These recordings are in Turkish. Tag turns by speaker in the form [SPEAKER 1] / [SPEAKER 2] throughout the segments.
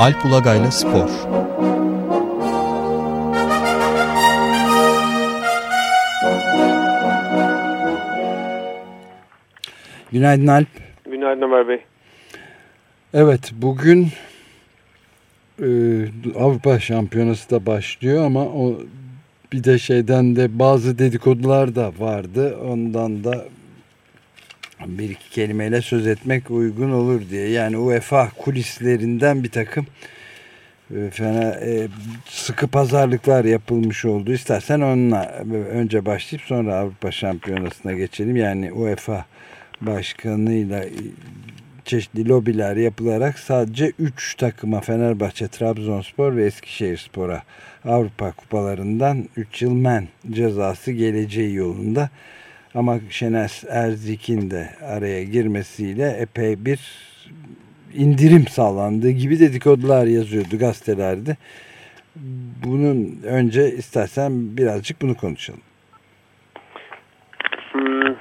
[SPEAKER 1] Alp Ulagay'la Spor
[SPEAKER 2] Günaydın Alp.
[SPEAKER 3] Günaydın Ömer Bey.
[SPEAKER 2] Evet bugün e, Avrupa Şampiyonası da başlıyor ama o bir de şeyden de bazı dedikodular da vardı. Ondan da bir iki kelimeyle söz etmek uygun olur diye. Yani UEFA kulislerinden bir takım e, fena e, sıkı pazarlıklar yapılmış oldu. İstersen onunla önce başlayıp sonra Avrupa Şampiyonası'na geçelim. Yani UEFA başkanıyla çeşitli lobiler yapılarak sadece 3 takıma Fenerbahçe, Trabzonspor ve Eskişehirspor'a Avrupa kupalarından 3 yıl men cezası geleceği yolunda. Ama Şenes Erzik'in de araya girmesiyle epey bir indirim sağlandığı gibi dedikodular yazıyordu gazetelerde. Bunun önce istersen birazcık bunu konuşalım.
[SPEAKER 3] Hmm,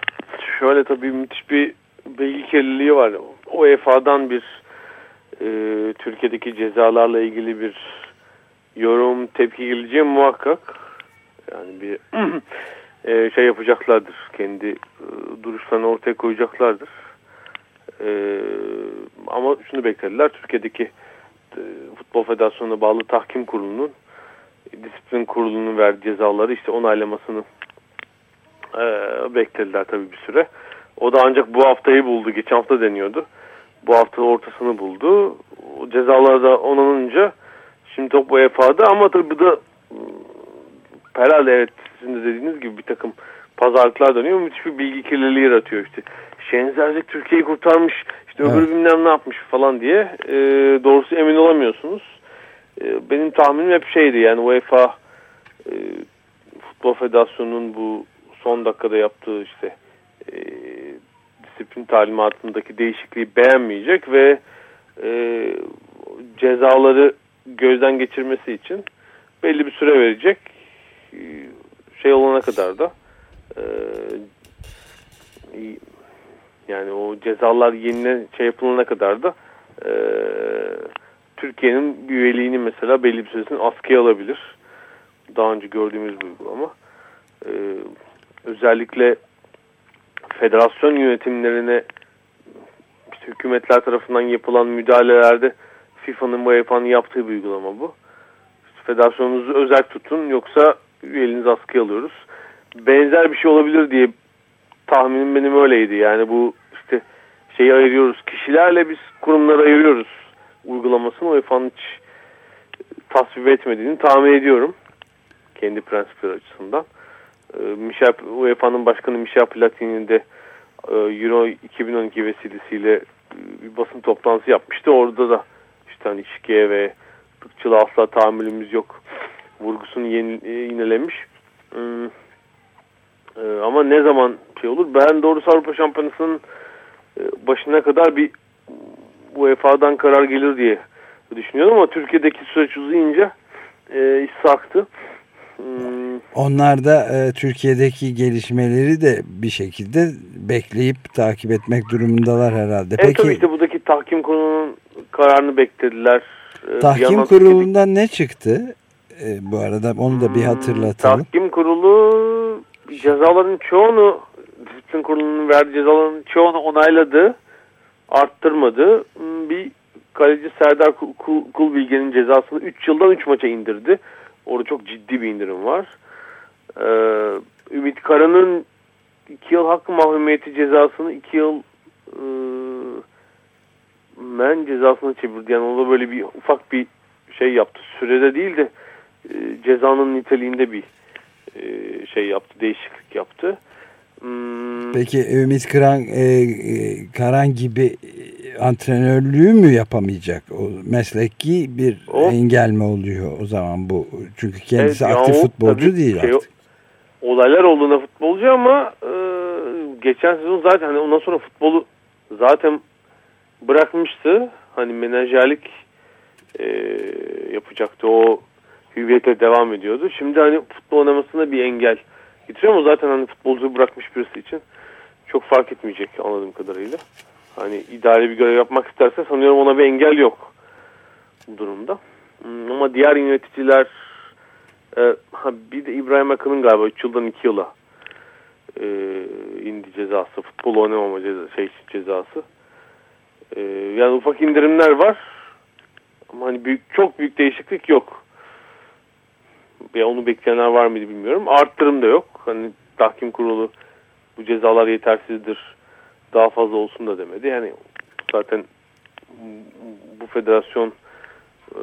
[SPEAKER 3] şöyle tabii müthiş bir bilgi kirliliği var. UEFA'dan bir e, Türkiye'deki cezalarla ilgili bir yorum, tepki geleceği muhakkak. Yani bir e, şey yapacaklardır. Kendi e, duruşlarını ortaya koyacaklardır. E, ama şunu beklediler. Türkiye'deki e, Futbol Federasyonu'na bağlı tahkim kurulunun disiplin kurulunun verdiği cezaları işte onaylamasını e, beklediler tabii bir süre. O da ancak bu haftayı buldu. Geçen hafta deniyordu. Bu hafta ortasını buldu. O cezalar da onanınca şimdi top UEFA'da ama tabii bu da herhalde evet sizin de dediğiniz gibi bir takım pazarlıklar dönüyor. Müthiş bir bilgi kirliliği yaratıyor işte. Şenzercik Türkiye'yi kurtarmış işte öbürü evet. bilmem ne yapmış falan diye e, doğrusu emin olamıyorsunuz. E, benim tahminim hep şeydi yani UEFA e, Futbol Federasyonu'nun bu son dakikada yaptığı işte e, disiplin talimatındaki değişikliği beğenmeyecek ve e, cezaları gözden geçirmesi için belli bir süre verecek şey olana kadar da e, yani o cezalar yenine şey yapılana kadar da e, Türkiye'nin üyeliğini mesela belli bir süresini askıya alabilir. Daha önce gördüğümüz bir uygulama. E, özellikle federasyon yönetimlerine işte hükümetler tarafından yapılan müdahalelerde FIFA'nın UEFA'nın yaptığı bir uygulama bu. İşte federasyonunuzu özel tutun yoksa üyeliğinizi askıya alıyoruz. Benzer bir şey olabilir diye tahminim benim öyleydi. Yani bu işte şeyi ayırıyoruz. Kişilerle biz kurumları ayırıyoruz. Uygulamasını UEFA'nın hiç tasvip etmediğini tahmin ediyorum. Kendi prensipleri açısından. Ee, UEFA'nın başkanı Michel Platini'nin de e, Euro 2012 vesilesiyle e, bir basın toplantısı yapmıştı. Orada da işte hani şikeye ve tıkçılığa asla tahammülümüz yok vurgusunu yeni, e, yinelemiş. Hmm. Ee, ama ne zaman şey olur? Ben doğrusu Avrupa Şampiyonası'nın başına kadar bir UEFA'dan karar gelir diye düşünüyorum ama Türkiye'deki süreç uzayınca e, iş saktı.
[SPEAKER 2] Hmm. Onlar da e, Türkiye'deki gelişmeleri de bir şekilde bekleyip takip etmek durumundalar herhalde.
[SPEAKER 3] Evet Peki, tabii işte buradaki tahkim kurulunun kararını beklediler.
[SPEAKER 2] E, tahkim kurulundan ne çıktı? E, bu arada onu da bir hatırlatalım.
[SPEAKER 3] Tahkim kurulu cezaların çoğunu disiplin kurulunun verdiği cezaların çoğunu onayladı. Arttırmadı. Bir kaleci Serdar Kulbilge'nin cezasını 3 yıldan 3 maça indirdi. Orada çok ciddi bir indirim var. Ee, Ümit Kara'nın 2 yıl hakkı mahkumiyeti cezasını 2 yıl e, men cezasını çevirdi. Yani o da böyle bir ufak bir şey yaptı. Sürede değil de e, cezanın niteliğinde bir e, şey yaptı. Değişiklik yaptı.
[SPEAKER 2] Hmm. Peki Ümit Karan, e, e, Karan gibi antrenörlüğü mü yapamayacak? O mesleki bir o, engel mi oluyor o zaman bu? Çünkü kendisi evet, aktif futbolcu değil şey, artık.
[SPEAKER 3] Olaylar olduğunda futbolcu ama e, geçen sezon zaten hani ondan sonra futbolu zaten bırakmıştı. Hani menajerlik e, yapacaktı. O hüviyete devam ediyordu. Şimdi hani futbol oynamasına bir engel getiriyor ama zaten hani futbolcu bırakmış birisi için çok fark etmeyecek anladığım kadarıyla hani idari bir görev yapmak isterse sanıyorum ona bir engel yok. durumda. Hmm, ama diğer yöneticiler e, bir de İbrahim Akın'ın galiba 3 yıldan 2 yıla e, indi cezası. Futbol oynamama ceza, şey, cezası. E, yani ufak indirimler var. Ama hani büyük, çok büyük değişiklik yok. Ya onu bekleyenler var mıydı bilmiyorum. Arttırım da yok. Hani tahkim kurulu bu cezalar yetersizdir. Daha fazla olsun da demedi. Yani zaten bu federasyon e,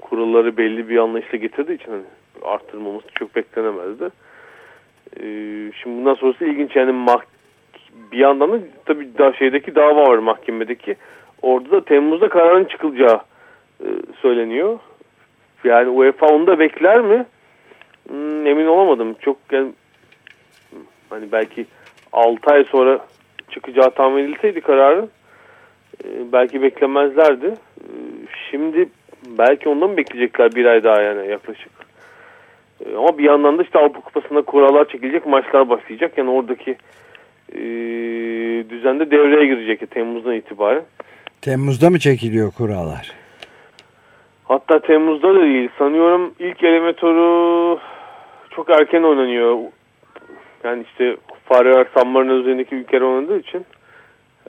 [SPEAKER 3] kurulları belli bir anlayışla getirdiği için hani arttırmamız çok beklenemezdi. E, şimdi bundan sonrası ilginç yani mah bir yandan da tabii daha şeydeki dava var mahkemedeki. Orada da Temmuz'da kararın çıkılacağı e, söyleniyor. Yani UEFA onu da bekler mi? Hmm, emin olamadım. Çok yani hani belki 6 ay sonra çıkacağı tahmin edilseydi kararın e, belki beklemezlerdi. E, şimdi belki ondan mı bekleyecekler bir ay daha yani yaklaşık. E, ama bir yandan da işte Avrupa Kupası'nda kurallar çekilecek, maçlar başlayacak. Yani oradaki düzende devreye girecek Temmuz'dan itibaren.
[SPEAKER 2] Temmuz'da mı çekiliyor kurallar?
[SPEAKER 3] Hatta Temmuz'da da değil. Sanıyorum ilk elematoru çok erken oynanıyor. Yani işte Faroe San Marino üzerindeki ülkeler oynadığı için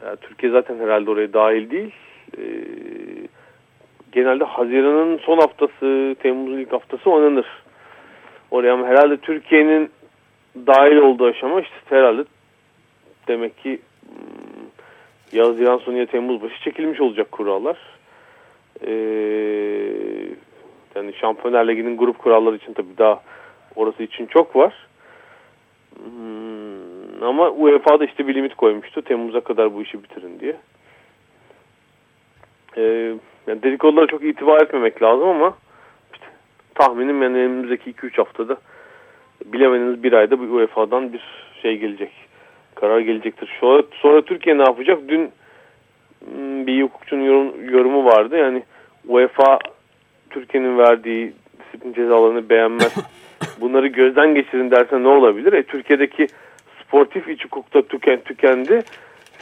[SPEAKER 3] yani Türkiye zaten herhalde oraya dahil değil. Ee, genelde Haziran'ın son haftası, Temmuz'un ilk haftası oynanır. Oraya ama herhalde Türkiye'nin dahil olduğu aşama işte herhalde demek ki hmm, ya Haziran sonu ya Temmuz başı çekilmiş olacak kurallar. Ee, yani Şampiyonlar Ligi'nin grup kuralları için tabii daha orası için çok var. Hmm, ama UEFA da işte bir limit koymuştu. Temmuz'a kadar bu işi bitirin diye. Ee, yani dedikodulara çok itibar etmemek lazım ama işte, tahminim yani önümüzdeki 2-3 haftada bilemediniz bir ayda bu UEFA'dan bir şey gelecek. Karar gelecektir. Sonra, sonra Türkiye ne yapacak? Dün bir hukukçunun yorum, yorumu vardı. Yani UEFA Türkiye'nin verdiği disiplin cezalarını beğenmez. Bunları gözden geçirin derse ne olabilir? E, Türkiye'deki sportif iç hukukta tüken, tükendi.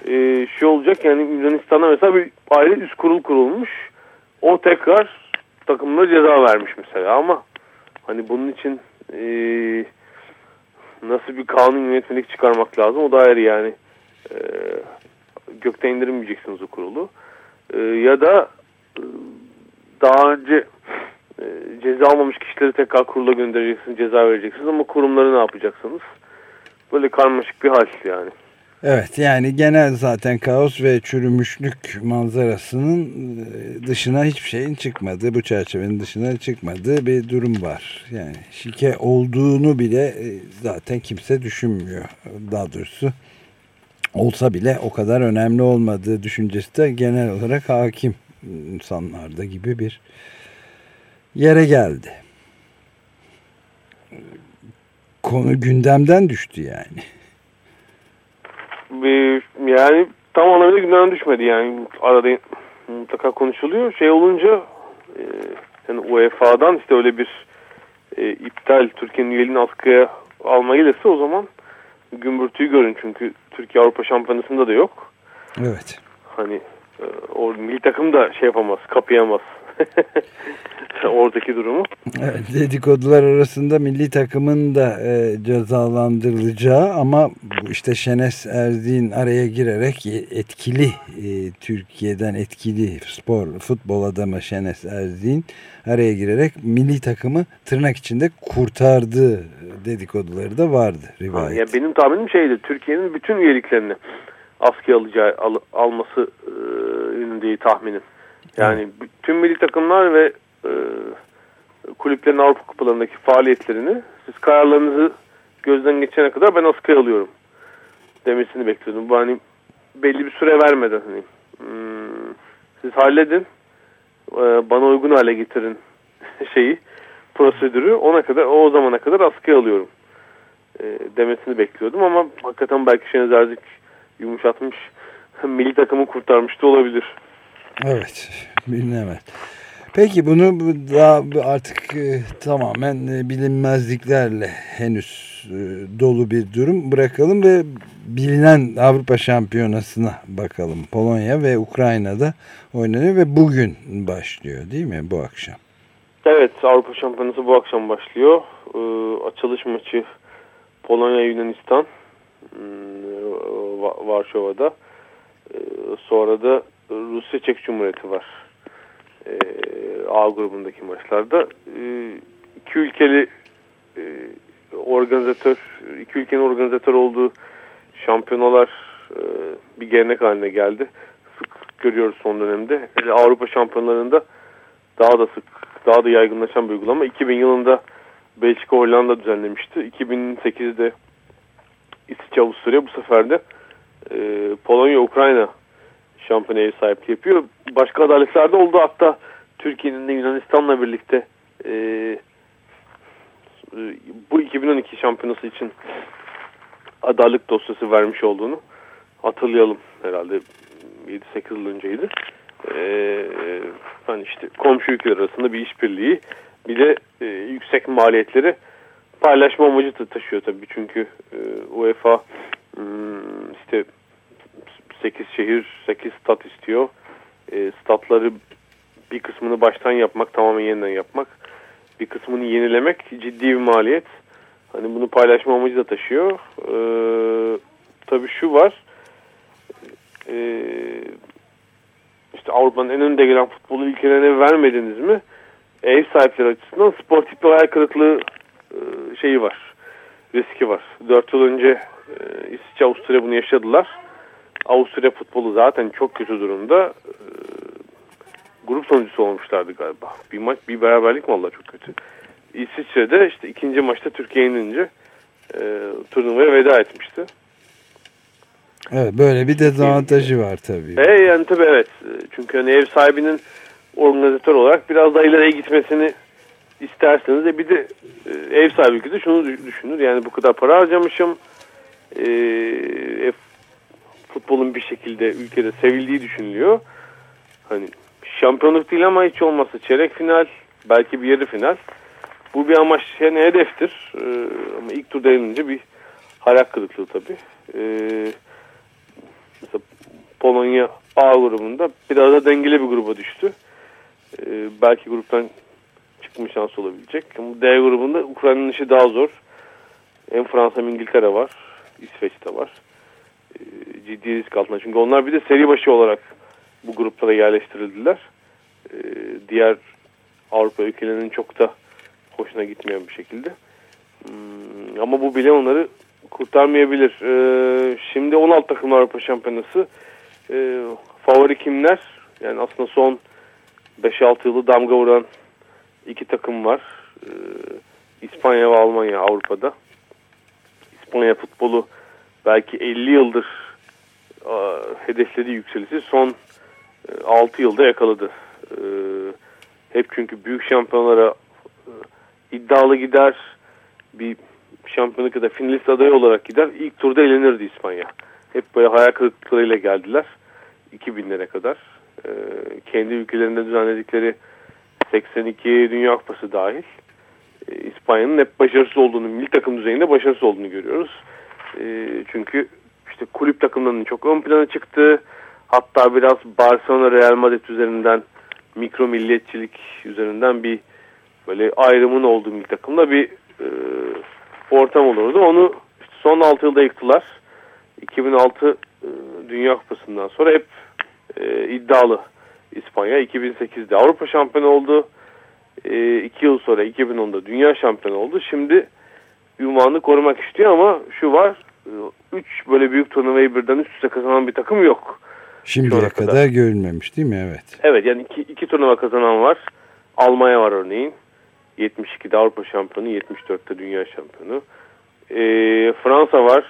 [SPEAKER 3] E, şey olacak yani Yunanistan'a mesela bir ayrı üst kurul kurulmuş. O tekrar takımlara ceza vermiş mesela ama hani bunun için e, nasıl bir kanun yönetmelik çıkarmak lazım o da ayrı yani. E, gökten indirmeyeceksiniz o kurulu. E, ya da e, daha önce e, ceza almamış kişileri tekrar kurula göndereceksiniz, ceza vereceksiniz ama kurumları ne yapacaksınız? Böyle karmaşık bir hal yani.
[SPEAKER 2] Evet yani genel zaten kaos ve çürümüşlük manzarasının e, dışına hiçbir şeyin çıkmadığı, bu çerçevenin dışına çıkmadığı bir durum var. Yani şike olduğunu bile e, zaten kimse düşünmüyor. Daha doğrusu olsa bile o kadar önemli olmadığı düşüncesi de genel olarak hakim insanlarda gibi bir yere geldi. Konu gündemden düştü yani.
[SPEAKER 3] Yani tam anlamıyla gündemden düşmedi yani arada mutlaka konuşuluyor. Şey olunca e, yani UEFA'dan işte öyle bir e, iptal Türkiye'nin üyeliğini askıya alma gelirse o zaman gümbürtüyü görün çünkü Türkiye Avrupa Şampiyonası'nda da yok.
[SPEAKER 2] Evet.
[SPEAKER 3] Hani e, o milli takım da şey yapamaz, kapayamaz. Oradaki durumu.
[SPEAKER 2] Evet, dedikodular arasında milli takımın da e, cezalandırılacağı ama işte Şenes Erdi'nin araya girerek etkili e, Türkiye'den etkili spor futbol adamı Şenes Erdi'nin araya girerek milli takımı tırnak içinde kurtardığı dedikoduları da vardı rivayet.
[SPEAKER 3] Ya benim tahminim şeydi Türkiye'nin bütün üyeliklerini askıya alacağı al, alması e, yönündeyi tahminim. Yani tüm milli takımlar ve e, kulüplerin Avrupa kupalarındaki faaliyetlerini siz kararlarınızı gözden geçene kadar ben askıya alıyorum demesini bekliyordum. Bu hani belli bir süre vermeden hani hmm, siz halledin e, bana uygun hale getirin şeyi prosedürü ona kadar o zamana kadar askıya alıyorum e, demesini bekliyordum ama hakikaten belki Şeniz Erzik yumuşatmış milli takımı kurtarmış da olabilir.
[SPEAKER 2] Evet bilinemez. Peki bunu daha artık e, tamamen e, bilinmezliklerle henüz e, dolu bir durum bırakalım ve bilinen Avrupa Şampiyonası'na bakalım. Polonya ve Ukrayna'da oynanıyor ve bugün başlıyor değil mi bu akşam?
[SPEAKER 3] Evet Avrupa Şampiyonası bu akşam başlıyor. Ee, açılış maçı Polonya Yunanistan hmm, Varşova'da. Sonra da Rusya Çek Cumhuriyeti var. Ee, A grubundaki maçlarda. Ee, iki ülkeli e, organizatör, iki ülkenin organizatör olduğu şampiyonalar e, bir gelenek haline geldi. Sık görüyoruz son dönemde. Hele Avrupa şampiyonlarında daha da sık, daha da yaygınlaşan bir uygulama. 2000 yılında Belçika Hollanda düzenlemişti. 2008'de İsviçre Avusturya bu sefer de e, Polonya Ukrayna şampiyonaya sahipliği yapıyor. Başka adaletler de oldu. Hatta Türkiye'nin de Yunanistan'la birlikte e, e bu 2012 şampiyonası için adaylık dosyası vermiş olduğunu hatırlayalım herhalde 7-8 yıl önceydi. Ee, hani işte komşu ülkeler arasında bir işbirliği bir de e, yüksek maliyetleri paylaşma amacı da taşıyor tabii çünkü e, UEFA hmm, işte 8 şehir 8 stat istiyor. E, statları bir kısmını baştan yapmak tamamen yeniden yapmak bir kısmını yenilemek ciddi bir maliyet. Hani bunu paylaşma amacı da taşıyor. Ee, tabii şu var. Ee, işte Avrupa'nın en önde gelen futbolu ülkelerine vermediniz mi? Ev sahipleri açısından sportif bir hayal kırıklığı e, şeyi var. Riski var. Dört yıl önce e, İsviçre Avusturya bunu yaşadılar. Avusturya futbolu zaten çok kötü durumda. E, grup sonucusu olmuşlardı galiba. Bir maç bir beraberlik mi Allah çok kötü. İsviçre'de işte ikinci maçta Türkiye yenince e, turnuvaya veda etmişti.
[SPEAKER 2] Evet böyle bir dezavantajı var tabii.
[SPEAKER 3] E, yani tabii evet. Çünkü hani ev sahibinin organizatör olarak biraz daha ileriye gitmesini isterseniz de bir de e, ev sahibi ülkede şunu düşünür. Yani bu kadar para harcamışım. E, e, futbolun bir şekilde ülkede sevildiği düşünülüyor. Hani şampiyonluk değil ama hiç olmazsa çeyrek final, belki bir yarı final. Bu bir amaç yani hedeftir. Ee, ama ilk turda yenilince bir hayal kırıklığı tabii. Ee, mesela Polonya A grubunda biraz da dengeli bir gruba düştü. Ee, belki gruptan çıkma şansı olabilecek. Ama D grubunda Ukrayna'nın işi daha zor. Hem Fransa hem İngiltere var. İsveç'te var. Ee, ciddi risk altında. Çünkü onlar bir de seri başı olarak bu gruplara yerleştirildiler. Ee, diğer Avrupa ülkelerinin çok da hoşuna gitmeyen bir şekilde. Hmm, ama bu bile onları kurtarmayabilir. Ee, şimdi 16 takım Avrupa Şampiyonası. Ee, favori kimler? Yani aslında son 5-6 yılı damga vuran iki takım var. Ee, İspanya ve Almanya Avrupa'da. İspanya futbolu belki 50 yıldır e, hedeflediği yükselişi son e, 6 yılda yakaladı. E, hep çünkü büyük şampiyonlara iddialı gider. Bir şampiyonluk ya da finalist adayı olarak gider. İlk turda elenirdi İspanya. Hep böyle hayal kırıklıklarıyla geldiler. 2000'lere kadar. Kendi ülkelerinde düzenledikleri 82 Dünya Kupası dahil. İspanya'nın hep başarısız olduğunu, milli takım düzeyinde başarısız olduğunu görüyoruz. Çünkü işte kulüp takımlarının çok ön plana çıktı. Hatta biraz Barcelona Real Madrid üzerinden mikro milliyetçilik üzerinden bir böyle ayrımın olduğu bir takımla bir e, ortam olurdu. Onu işte son 6 yılda yıktılar. 2006 e, Dünya Kupası'ndan sonra hep e, iddialı İspanya. 2008'de Avrupa şampiyonu oldu. 2 e, yıl sonra 2010'da Dünya şampiyonu oldu. Şimdi ünvanını korumak istiyor ama şu var 3 e, böyle büyük turnuvayı birden üst üste kazanan bir takım yok.
[SPEAKER 2] Şimdiye kadar. kadar görülmemiş değil mi? Evet.
[SPEAKER 3] Evet yani iki, iki turnuva kazanan var. Almanya var örneğin. 72'de Avrupa şampiyonu, 74'te dünya şampiyonu. E, Fransa var.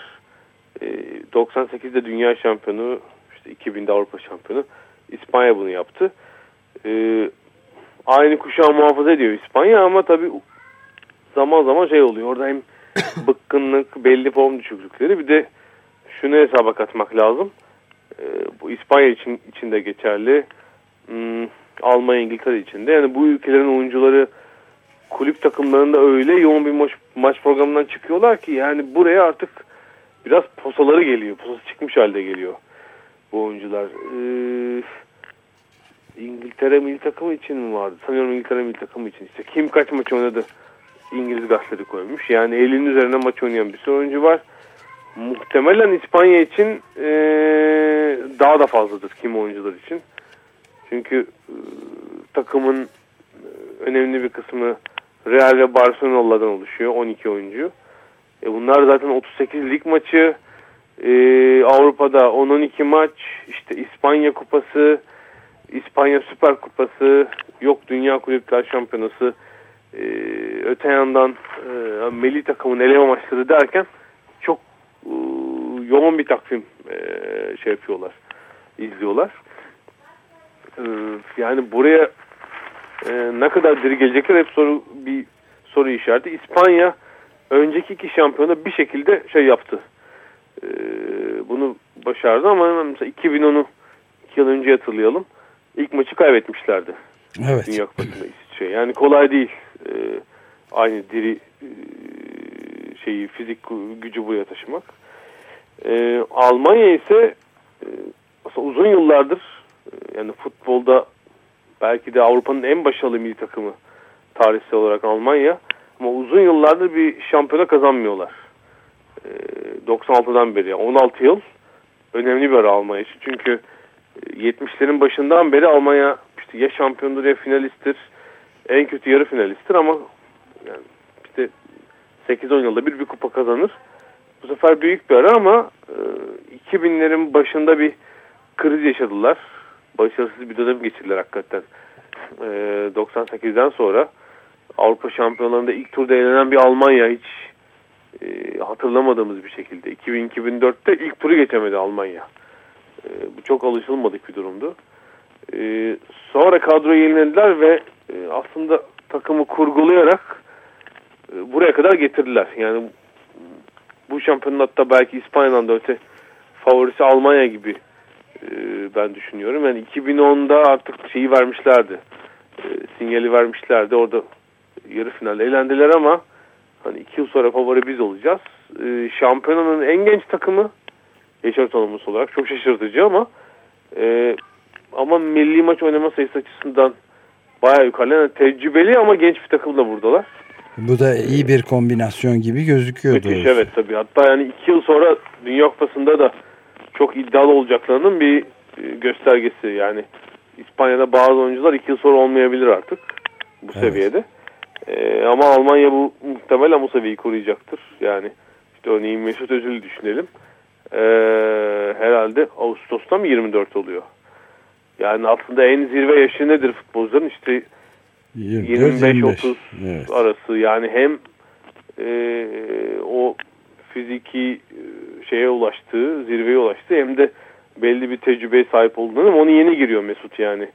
[SPEAKER 3] E, 98'de dünya şampiyonu, işte 2000'de Avrupa şampiyonu. İspanya bunu yaptı. E, aynı kuşağı muhafaza ediyor İspanya ama tabii zaman zaman şey oluyor. Orada hem bıkkınlık, belli form düşüklükleri bir de şunu hesaba katmak lazım. E, bu İspanya için içinde geçerli. Hmm, Almanya, İngiltere için de. Yani bu ülkelerin oyuncuları kulüp takımlarında öyle yoğun bir maç, maç programından çıkıyorlar ki yani buraya artık biraz posaları geliyor. Posası çıkmış halde geliyor bu oyuncular. Ee, İngiltere milli takımı için mi vardı? Sanıyorum İngiltere milli takımı için. İşte kim kaç maç oynadı İngiliz gazeteleri koymuş. Yani elinin üzerine maç oynayan bir sürü oyuncu var. Muhtemelen İspanya için ee, daha da fazladır kim oyuncular için. Çünkü e, takımın önemli bir kısmı Real ve Barcelona'dan oluşuyor. 12 oyuncu. E bunlar zaten 38 lig maçı. E, Avrupa'da 10-12 maç. işte İspanya Kupası, İspanya Süper Kupası, yok Dünya Kulüpler Şampiyonası. E, öte yandan e, milli takımın eleme maçları derken çok e, yoğun bir takvim e, şey yapıyorlar, izliyorlar. E, yani buraya e, ne kadar diri gelecekler hep soru bir soru işareti. İspanya önceki iki şampiyona bir şekilde şey yaptı. E, bunu başardı ama mesela 2010'u iki yıl önce hatırlayalım. İlk maçı kaybetmişlerdi.
[SPEAKER 2] Evet.
[SPEAKER 3] Dünya Kupası'nda İsviçre. Yani kolay değil. E, aynı diri e, şeyi fizik gücü buraya taşımak. E, Almanya ise aslında uzun yıllardır yani futbolda belki de Avrupa'nın en başarılı milli takımı tarihsel olarak Almanya. Ama uzun yıllardır bir şampiyona kazanmıyorlar. E, 96'dan beri 16 yıl önemli bir ara Almanya için. Çünkü 70'lerin başından beri Almanya işte ya şampiyondur ya finalisttir. En kötü yarı finalisttir ama yani işte 8-10 yılda bir bir kupa kazanır. Bu sefer büyük bir ara ama e, 2000'lerin başında bir kriz yaşadılar. Başarısız bir dönem geçirdiler hakikaten. E, 98'den sonra Avrupa şampiyonlarında ilk turda elenen bir Almanya hiç e, hatırlamadığımız bir şekilde. 2000-2004'te ilk turu geçemedi Almanya. E, bu çok alışılmadık bir durumdu. E, sonra kadroyu yenilediler ve e, aslında takımı kurgulayarak e, buraya kadar getirdiler. Yani bu şampiyonatta belki İspanya'dan da öte favorisi Almanya gibi e, ben düşünüyorum. Yani 2010'da artık şeyi vermişlerdi. E, sinyali vermişlerdi. Orada yarı finalde eğlendiler ama hani iki yıl sonra favori biz olacağız. E, şampiyonanın en genç takımı yaş ortalaması olarak çok şaşırtıcı ama e, ama milli maç oynama sayısı açısından bayağı yukarı. Yani tecrübeli ama genç bir takımla buradalar.
[SPEAKER 2] Bu da iyi bir kombinasyon gibi gözüküyor.
[SPEAKER 3] Müthiş
[SPEAKER 2] doğrusu.
[SPEAKER 3] evet tabii. Hatta yani iki yıl sonra Dünya Kupası'nda da çok iddialı olacaklarının bir e, göstergesi. Yani İspanya'da bazı oyuncular iki yıl sonra olmayabilir artık bu
[SPEAKER 2] Evet.
[SPEAKER 3] seviyede. Ee, ama Almanya bu muhtemelen bu seviyeyi koruyacaktır. Yani işte örneğin Mesut Özil'i düşünelim. Ee, herhalde Ağustos'ta mı 24 oluyor? Yani aslında en zirve yaşı nedir futbolcuların? İşte 25-30
[SPEAKER 2] Evet.
[SPEAKER 3] arası yani hem e, o fiziki e, şeye ulaştığı, zirveye ulaştığı hem de belli bir tecrübeye sahip olduğunu ama onu yeni giriyor Mesut yani.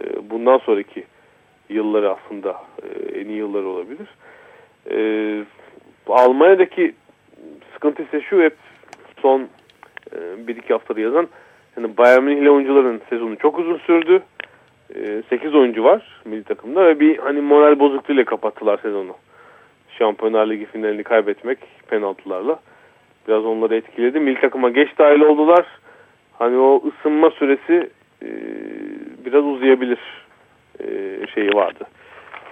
[SPEAKER 3] E, bundan sonraki yılları aslında e, en iyi yılları olabilir. E, Almanya'daki sıkıntı ise şu hep son e, bir iki haftada yazan yani Bayern Münih'li oyuncuların sezonu çok uzun sürdü. 8 oyuncu var milli takımda ve bir hani moral bozukluğuyla kapattılar sezonu. Şampiyonlar Ligi finalini kaybetmek penaltılarla biraz onları etkiledi. Milli takıma geç dahil oldular. Hani o ısınma süresi e, biraz uzayabilir e, şeyi vardı.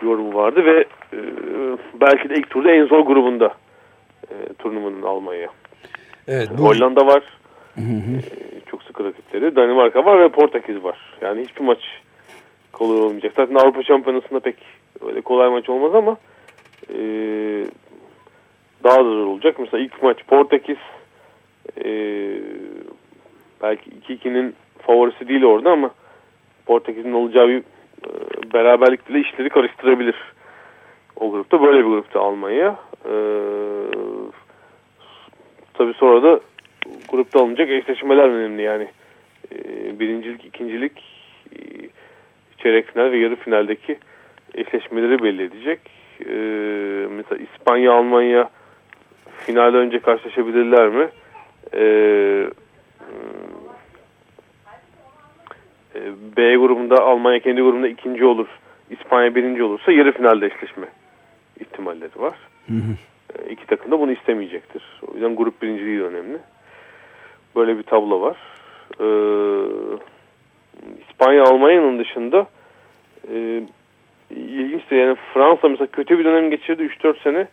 [SPEAKER 3] Yorumu vardı ve e, belki de ilk turda en zor grubunda e, turnuvanın Almanya.
[SPEAKER 2] Evet, bu...
[SPEAKER 3] Hollanda var.
[SPEAKER 2] Hı hı.
[SPEAKER 3] E, sıkı rakipleri. Danimarka var ve Portekiz var. Yani hiçbir maç kolay olmayacak. Zaten Avrupa Şampiyonası'nda pek öyle kolay maç olmaz ama e, daha da zor olacak. Mesela ilk maç Portekiz e, belki 2-2'nin favorisi değil orada ama Portekiz'in olacağı bir e, beraberlik işleri karıştırabilir. O grupta böyle bir grupta Almanya. E, tabii sonra da grupta alınacak eşleşmeler önemli yani. E, birincilik, ikincilik, e, çeyrek final ve yarı finaldeki eşleşmeleri belli edecek. E, mesela İspanya, Almanya finalde önce karşılaşabilirler mi? E, e, B grubunda Almanya kendi grubunda ikinci olur. İspanya birinci olursa yarı finalde eşleşme ihtimalleri var.
[SPEAKER 2] Hı hı.
[SPEAKER 3] E, iki takım da bunu istemeyecektir. O yüzden grup birinciliği de önemli. Böyle bir tablo var. E, İspanya Almanya'nın dışında e, ilginçtir yani Fransa mesela kötü bir dönem geçirdi 3-4 sene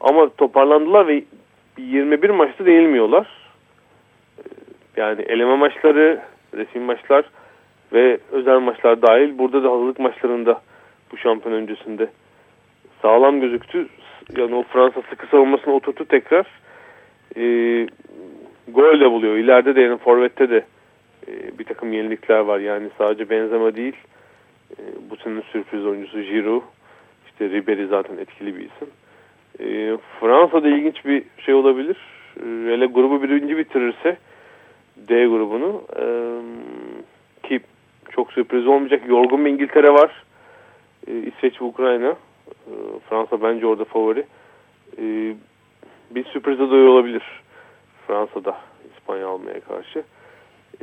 [SPEAKER 3] ama toparlandılar ve 21 maçta değilmiyorlar. E, yani eleme maçları, resim maçlar ve özel maçlar dahil burada da hazırlık maçlarında bu şampiyon öncesinde sağlam gözüktü. Yani o Fransa sıkı savunmasını oturttu tekrar. E, gol de buluyor. İleride de yani Forvet'te de e, bir takım yenilikler var. Yani sadece benzeme değil. E, bu senin sürpriz oyuncusu Giroud. İşte Ribery zaten etkili bir isim. E, Fransa'da ilginç bir şey olabilir. E, hele grubu birinci bitirirse D grubunu e, ki çok sürpriz olmayacak. Yorgun bir İngiltere var. E, İsveç ve Ukrayna. E, Fransa bence orada favori. E, bir sürpriz adayı olabilir. Fransa'da İspanya almaya karşı.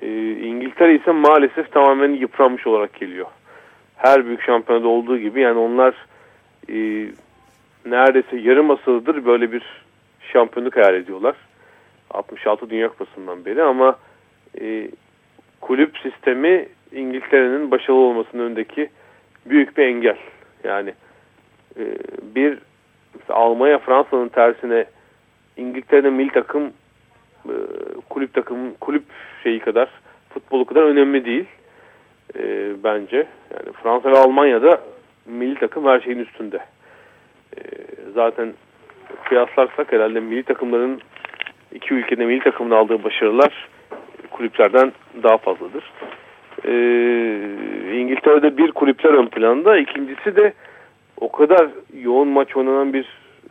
[SPEAKER 3] E, İngiltere ise maalesef tamamen yıpranmış olarak geliyor. Her büyük şampiyonada olduğu gibi yani onlar e, neredeyse yarım asırdır böyle bir şampiyonluk hayal ediyorlar. 66 Dünya Kupası'ndan beri ama e, kulüp sistemi İngiltere'nin başarılı olmasının önündeki büyük bir engel. Yani e, bir Almanya Fransa'nın tersine İngiltere'de milli takım e, kulüp takım kulüp şeyi kadar futbolu kadar önemli değil e, bence. Yani Fransa ve Almanya'da milli takım her şeyin üstünde. E, zaten kıyaslarsak herhalde milli takımların iki ülkede milli takımın aldığı başarılar kulüplerden daha fazladır. E, İngiltere'de bir kulüpler ön planda, ikincisi de o kadar yoğun maç oynanan bir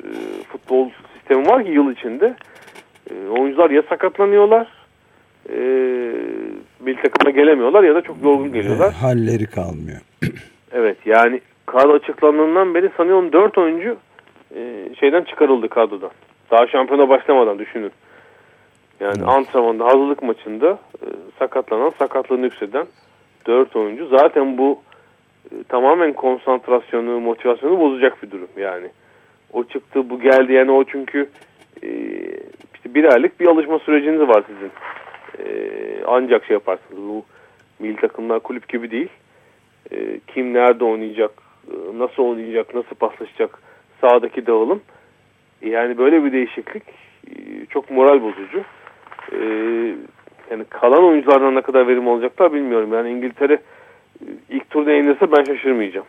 [SPEAKER 3] e, futbol sistemi var ki yıl içinde. E, oyuncular ya sakatlanıyorlar, e, milli takıma gelemiyorlar ya da çok yorgun geliyorlar.
[SPEAKER 2] Halleri kalmıyor.
[SPEAKER 3] evet yani kadro açıklandığından beri sanıyorum 4 oyuncu e, şeyden çıkarıldı kadrodan. Daha şampiyona başlamadan düşünün. Yani evet. antrenmanda hazırlık maçında e, sakatlanan, sakatlığını yükseden 4 oyuncu. Zaten bu e, tamamen konsantrasyonu, motivasyonu bozacak bir durum yani. O çıktı, bu geldi yani o çünkü e, bir aylık bir alışma süreciniz var sizin. E, ancak şey yaparsınız. Bu milli takımlar kulüp gibi değil. E, kim nerede oynayacak, e, nasıl oynayacak, nasıl paslaşacak sahadaki dağılım. Yani böyle bir değişiklik e, çok moral bozucu. E, yani kalan oyunculardan ne kadar verim olacaklar bilmiyorum. Yani İngiltere e, ilk turda yenilirse ben şaşırmayacağım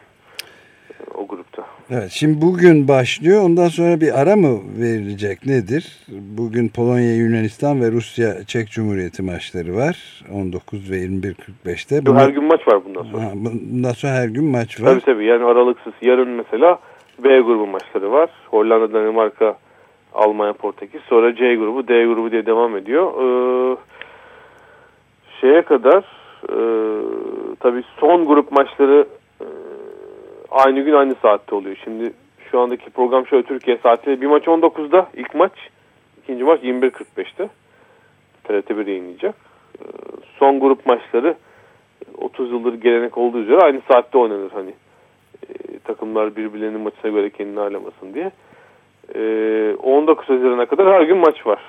[SPEAKER 3] o grupta.
[SPEAKER 2] Evet şimdi bugün başlıyor ondan sonra bir ara mı verilecek nedir? Bugün Polonya, Yunanistan ve Rusya Çek Cumhuriyeti maçları var 19 ve 21.45'te.
[SPEAKER 3] Bunlar... Her gün maç var bundan sonra. Ha,
[SPEAKER 2] bundan sonra her gün maç var.
[SPEAKER 3] Tabii tabii yani aralıksız yarın mesela B grubu maçları var. Hollanda, Danimarka, Almanya, Portekiz. Sonra C grubu, D grubu diye devam ediyor. Ee, şeye kadar e, tabii son grup maçları aynı gün aynı saatte oluyor. Şimdi şu andaki program şöyle Türkiye saatiyle bir maç 19'da ilk maç, ikinci maç 21.45'te. TRT 1 yayınlayacak. Ee, son grup maçları 30 yıldır gelenek olduğu üzere aynı saatte oynanır hani e, takımlar birbirlerinin maçına göre kendini ağırlamasın diye. E, 19 Haziran'a kadar her gün maç var.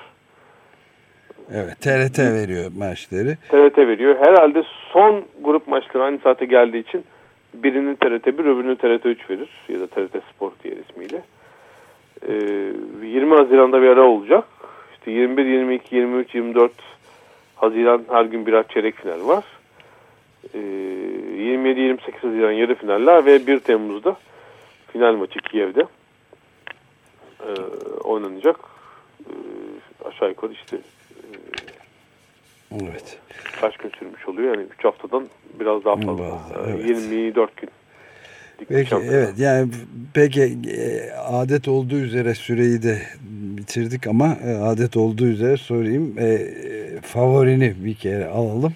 [SPEAKER 2] Evet TRT veriyor maçları.
[SPEAKER 3] TRT veriyor. Herhalde son grup maçları aynı saate geldiği için Birini TRT 1 öbürünü TRT 3 verir ya da TRT Sport diye ismiyle. Ee, 20 Haziran'da bir ara olacak. İşte 21, 22, 23, 24 Haziran her gün birer çeyrek final var. Ee, 27-28 Haziran yarı finaller ve 1 Temmuz'da final maçı Kiev'de e, oynanacak. E, aşağı yukarı işte
[SPEAKER 2] Evet.
[SPEAKER 3] Kaç gün sürmüş oluyor? Yani 3 haftadan biraz daha fazla. Bazı, evet. 24 gün.
[SPEAKER 2] Peki, evet yani peki e, adet olduğu üzere süreyi de bitirdik ama e, adet olduğu üzere sorayım e, favorini bir kere alalım.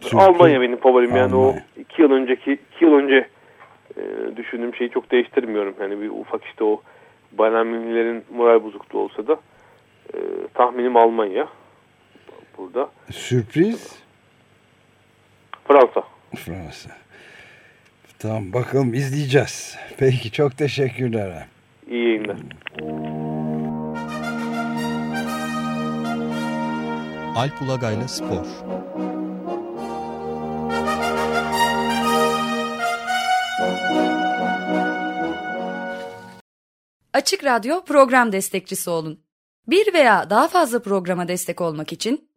[SPEAKER 3] Çünkü, Almanya benim favorim Almanya. yani o iki yıl önceki iki yıl önce e, düşündüğüm şeyi çok değiştirmiyorum. Yani bir ufak işte o Bayern moral bozukluğu olsa da e, tahminim Almanya burada.
[SPEAKER 2] Sürpriz?
[SPEAKER 3] Fransa.
[SPEAKER 2] Fransa. Tamam bakalım izleyeceğiz. Peki çok teşekkürler.
[SPEAKER 3] İyi yayınlar.
[SPEAKER 1] Alp Ulagay'la Spor
[SPEAKER 4] Açık Radyo program destekçisi olun. Bir veya daha fazla programa destek olmak için